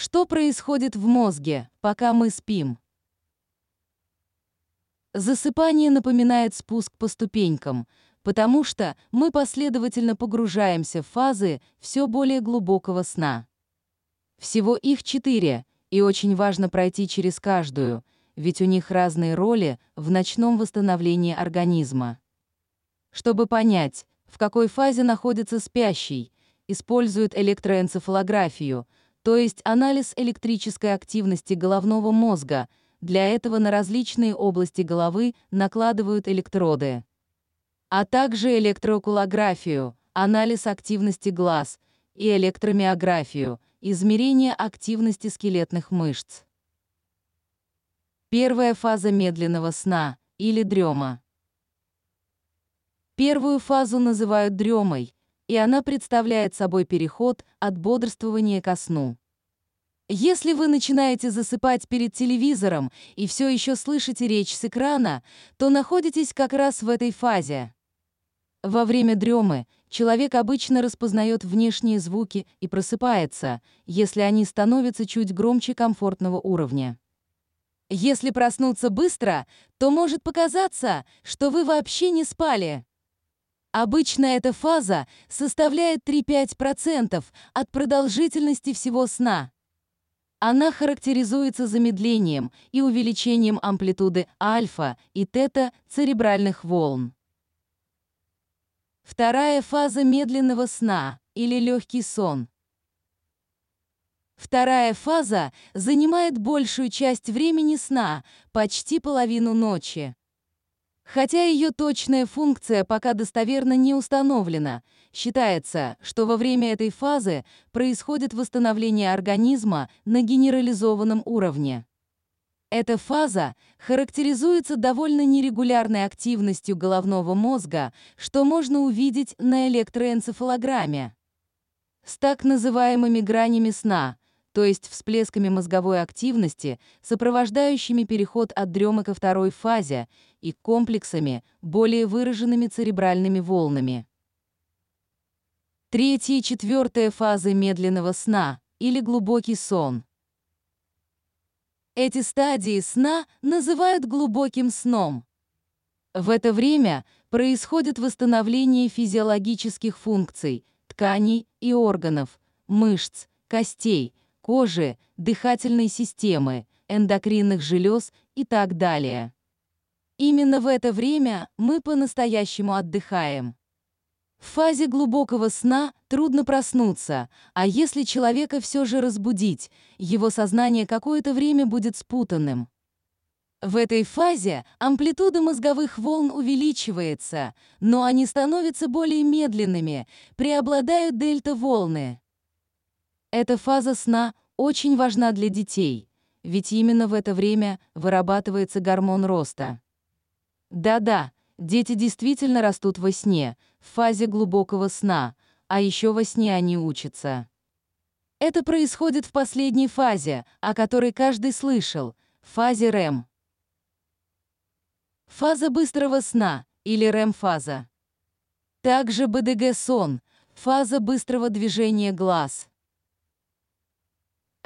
Что происходит в мозге, пока мы спим? Засыпание напоминает спуск по ступенькам, потому что мы последовательно погружаемся в фазы все более глубокого сна. Всего их четыре, и очень важно пройти через каждую, ведь у них разные роли в ночном восстановлении организма. Чтобы понять, в какой фазе находится спящий, используют электроэнцефалографию, то есть анализ электрической активности головного мозга. Для этого на различные области головы накладывают электроды. А также электроокулографию, анализ активности глаз, и электромиографию, измерение активности скелетных мышц. Первая фаза медленного сна или дрема. Первую фазу называют дремой, и она представляет собой переход от бодрствования ко сну. Если вы начинаете засыпать перед телевизором и все еще слышите речь с экрана, то находитесь как раз в этой фазе. Во время дремы человек обычно распознает внешние звуки и просыпается, если они становятся чуть громче комфортного уровня. Если проснуться быстро, то может показаться, что вы вообще не спали. Обычно эта фаза составляет 3-5% от продолжительности всего сна. Она характеризуется замедлением и увеличением амплитуды альфа и тета церебральных волн. Вторая фаза медленного сна или легкий сон. Вторая фаза занимает большую часть времени сна, почти половину ночи. Хотя ее точная функция пока достоверно не установлена, считается, что во время этой фазы происходит восстановление организма на генерализованном уровне. Эта фаза характеризуется довольно нерегулярной активностью головного мозга, что можно увидеть на электроэнцефалограмме. С так называемыми гранями сна, то есть всплесками мозговой активности, сопровождающими переход от дремы ко второй фазе и комплексами, более выраженными церебральными волнами. Третья и четвертая фазы медленного сна или глубокий сон. Эти стадии сна называют глубоким сном. В это время происходит восстановление физиологических функций, тканей и органов, мышц, костей, кожи, дыхательной системы, эндокринных желез и так далее. Именно в это время мы по-настоящему отдыхаем. В фазе глубокого сна трудно проснуться, а если человека все же разбудить, его сознание какое-то время будет спутанным. В этой фазе амплитуда мозговых волн увеличивается, но они становятся более медленными, преобладают дельта-волны. Эта фаза сна очень важна для детей, ведь именно в это время вырабатывается гормон роста. Да-да, дети действительно растут во сне, в фазе глубокого сна, а еще во сне они учатся. Это происходит в последней фазе, о которой каждый слышал, фазе РЭМ. Фаза быстрого сна или РЭМ-фаза. Также БДГ-сон, фаза быстрого движения глаз.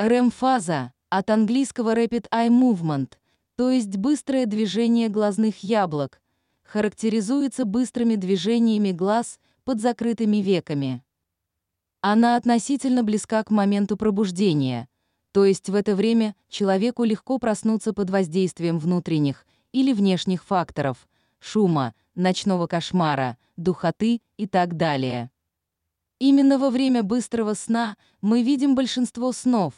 REM-фаза от английского Rapid Eye Movement, то есть быстрое движение глазных яблок, характеризуется быстрыми движениями глаз под закрытыми веками. Она относительно близка к моменту пробуждения, то есть в это время человеку легко проснуться под воздействием внутренних или внешних факторов, шума, ночного кошмара, духоты и так далее. Именно во время быстрого сна мы видим большинство снов,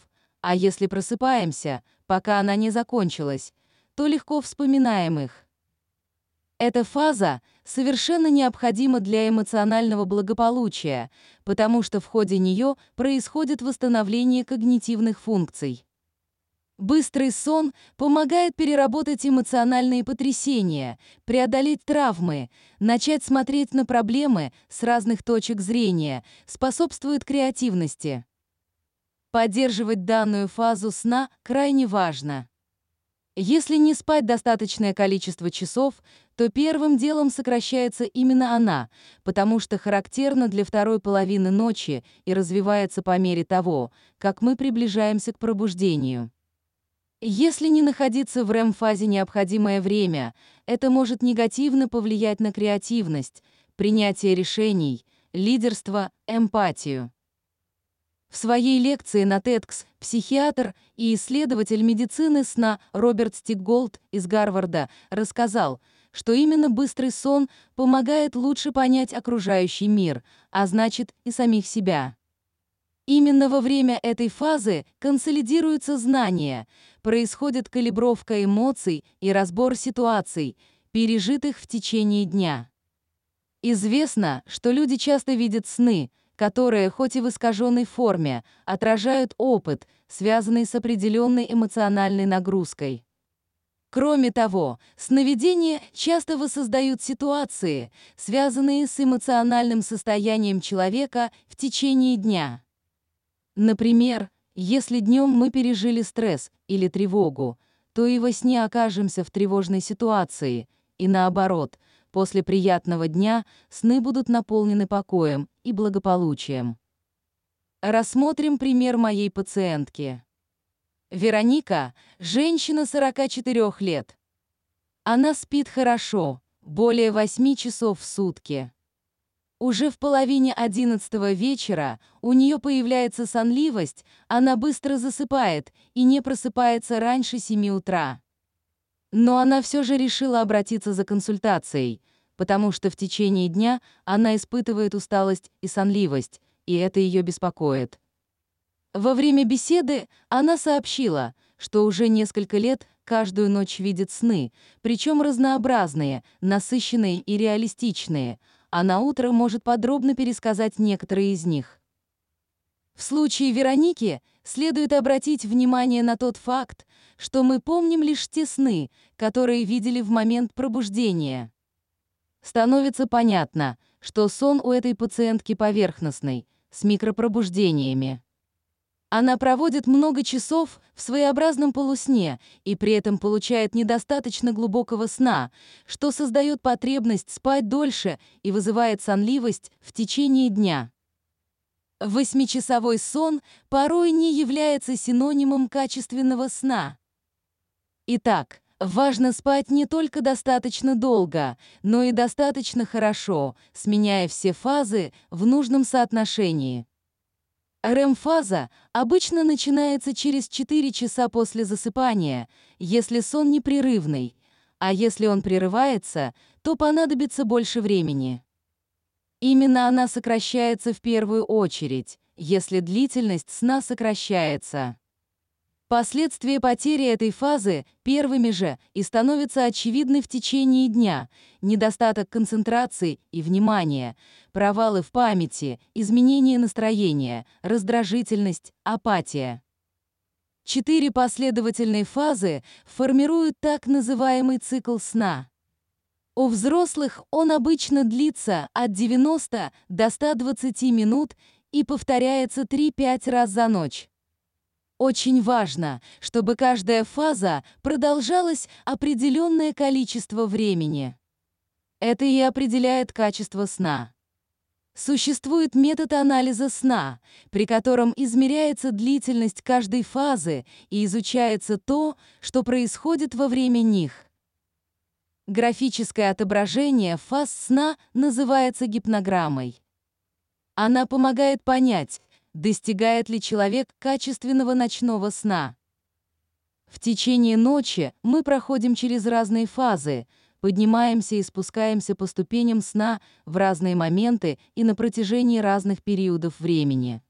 а если просыпаемся, пока она не закончилась, то легко вспоминаем их. Эта фаза совершенно необходима для эмоционального благополучия, потому что в ходе нее происходит восстановление когнитивных функций. Быстрый сон помогает переработать эмоциональные потрясения, преодолеть травмы, начать смотреть на проблемы с разных точек зрения, способствует креативности. Поддерживать данную фазу сна крайне важно. Если не спать достаточное количество часов, то первым делом сокращается именно она, потому что характерна для второй половины ночи и развивается по мере того, как мы приближаемся к пробуждению. Если не находиться в REM-фазе необходимое время, это может негативно повлиять на креативность, принятие решений, лидерство, эмпатию. В своей лекции на TEDx психиатр и исследователь медицины сна Роберт Стикголд из Гарварда рассказал, что именно быстрый сон помогает лучше понять окружающий мир, а значит и самих себя. Именно во время этой фазы консолидируются знания, происходит калибровка эмоций и разбор ситуаций, пережитых в течение дня. Известно, что люди часто видят сны – которые, хоть и в искаженной форме, отражают опыт, связанный с определенной эмоциональной нагрузкой. Кроме того, сновидения часто воссоздают ситуации, связанные с эмоциональным состоянием человека в течение дня. Например, если днем мы пережили стресс или тревогу, то и во сне окажемся в тревожной ситуации, и наоборот – После приятного дня сны будут наполнены покоем и благополучием. Рассмотрим пример моей пациентки. Вероника – женщина 44 лет. Она спит хорошо, более 8 часов в сутки. Уже в половине одиннадцатого вечера у нее появляется сонливость, она быстро засыпает и не просыпается раньше 7 утра. Но она все же решила обратиться за консультацией, потому что в течение дня она испытывает усталость и сонливость, и это ее беспокоит. Во время беседы она сообщила, что уже несколько лет каждую ночь видит сны, причем разнообразные, насыщенные и реалистичные, а на утро может подробно пересказать некоторые из них. В случае Вероники следует обратить внимание на тот факт, что мы помним лишь те сны, которые видели в момент пробуждения. Становится понятно, что сон у этой пациентки поверхностный, с микропробуждениями. Она проводит много часов в своеобразном полусне и при этом получает недостаточно глубокого сна, что создает потребность спать дольше и вызывает сонливость в течение дня. Восьмичасовой сон порой не является синонимом качественного сна. Итак, важно спать не только достаточно долго, но и достаточно хорошо, сменяя все фазы в нужном соотношении. РЕМ-фаза обычно начинается через 4 часа после засыпания, если сон непрерывный, а если он прерывается, то понадобится больше времени. Именно она сокращается в первую очередь, если длительность сна сокращается. Последствия потери этой фазы первыми же и становятся очевидны в течение дня. Недостаток концентрации и внимания, провалы в памяти, изменение настроения, раздражительность, апатия. Четыре последовательные фазы формируют так называемый цикл сна. У взрослых он обычно длится от 90 до 120 минут и повторяется 3-5 раз за ночь. Очень важно, чтобы каждая фаза продолжалась определенное количество времени. Это и определяет качество сна. Существует метод анализа сна, при котором измеряется длительность каждой фазы и изучается то, что происходит во время них. Графическое отображение фаз сна называется гипнограммой. Она помогает понять, достигает ли человек качественного ночного сна. В течение ночи мы проходим через разные фазы, поднимаемся и спускаемся по ступеням сна в разные моменты и на протяжении разных периодов времени.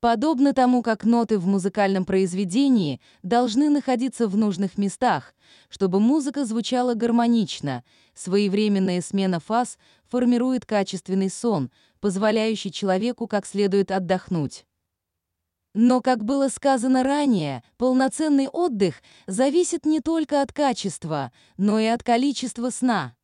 Подобно тому, как ноты в музыкальном произведении должны находиться в нужных местах, чтобы музыка звучала гармонично, своевременная смена фаз формирует качественный сон, позволяющий человеку как следует отдохнуть. Но, как было сказано ранее, полноценный отдых зависит не только от качества, но и от количества сна.